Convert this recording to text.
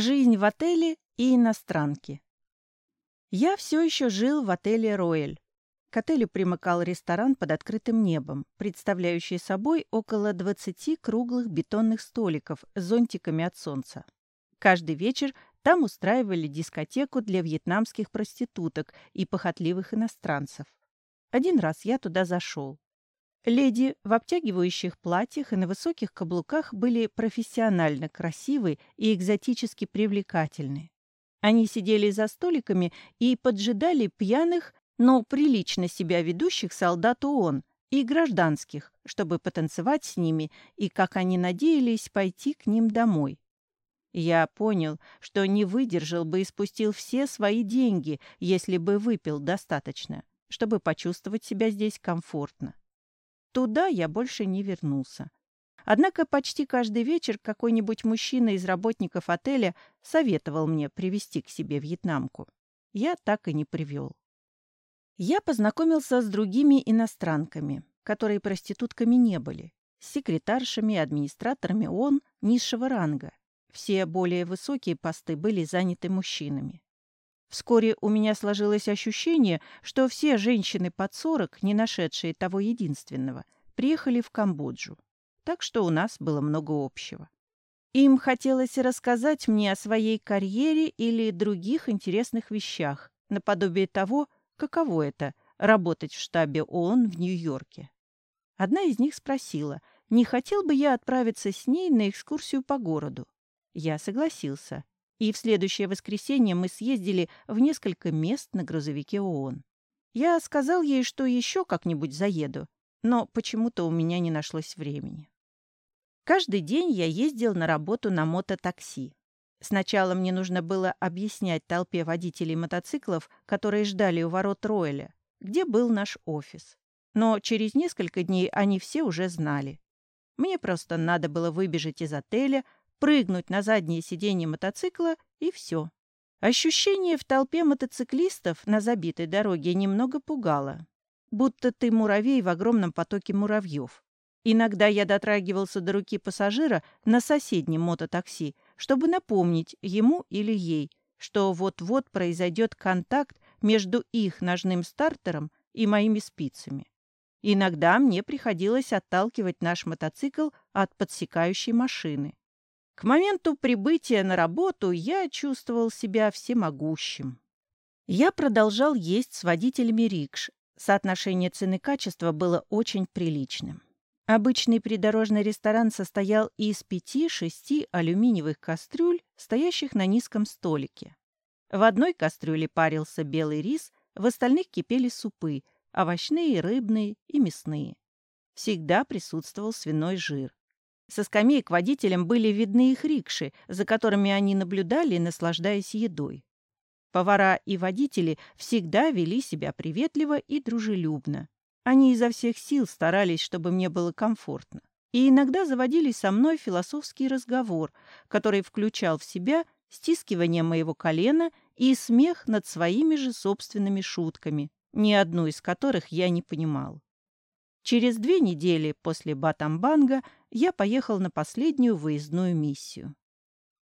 Жизнь в отеле и иностранки. Я все еще жил в отеле «Рояль». К отелю примыкал ресторан под открытым небом, представляющий собой около 20 круглых бетонных столиков с зонтиками от солнца. Каждый вечер там устраивали дискотеку для вьетнамских проституток и похотливых иностранцев. Один раз я туда зашел. Леди в обтягивающих платьях и на высоких каблуках были профессионально красивы и экзотически привлекательны. Они сидели за столиками и поджидали пьяных, но прилично себя ведущих солдат ООН и гражданских, чтобы потанцевать с ними и, как они надеялись, пойти к ним домой. Я понял, что не выдержал бы и спустил все свои деньги, если бы выпил достаточно, чтобы почувствовать себя здесь комфортно. Туда я больше не вернулся. Однако почти каждый вечер какой-нибудь мужчина из работников отеля советовал мне привести к себе вьетнамку. Я так и не привел. Я познакомился с другими иностранками, которые проститутками не были, с секретаршами администраторами ООН низшего ранга. Все более высокие посты были заняты мужчинами. Вскоре у меня сложилось ощущение, что все женщины под сорок, не нашедшие того единственного, приехали в Камбоджу. Так что у нас было много общего. Им хотелось рассказать мне о своей карьере или других интересных вещах, наподобие того, каково это — работать в штабе ООН в Нью-Йорке. Одна из них спросила, не хотел бы я отправиться с ней на экскурсию по городу. Я согласился, и в следующее воскресенье мы съездили в несколько мест на грузовике ООН. Я сказал ей, что еще как-нибудь заеду, но почему-то у меня не нашлось времени. Каждый день я ездил на работу на мототакси. Сначала мне нужно было объяснять толпе водителей мотоциклов, которые ждали у ворот Ройля, где был наш офис. Но через несколько дней они все уже знали. Мне просто надо было выбежать из отеля, прыгнуть на заднее сиденье мотоцикла и все. Ощущение в толпе мотоциклистов на забитой дороге немного пугало. Будто ты муравей в огромном потоке муравьев. Иногда я дотрагивался до руки пассажира на соседнем мототакси, чтобы напомнить ему или ей, что вот-вот произойдет контакт между их ножным стартером и моими спицами. Иногда мне приходилось отталкивать наш мотоцикл от подсекающей машины. К моменту прибытия на работу я чувствовал себя всемогущим. Я продолжал есть с водителями рикш. Соотношение цены-качества было очень приличным. Обычный придорожный ресторан состоял из пяти-шести алюминиевых кастрюль, стоящих на низком столике. В одной кастрюле парился белый рис, в остальных кипели супы, овощные, рыбные и мясные. Всегда присутствовал свиной жир. Со скамеек водителям были видны их рикши, за которыми они наблюдали, наслаждаясь едой. Повара и водители всегда вели себя приветливо и дружелюбно. Они изо всех сил старались, чтобы мне было комфортно. И иногда заводили со мной философский разговор, который включал в себя стискивание моего колена и смех над своими же собственными шутками, ни одну из которых я не понимал. Через две недели после Батамбанга я поехал на последнюю выездную миссию.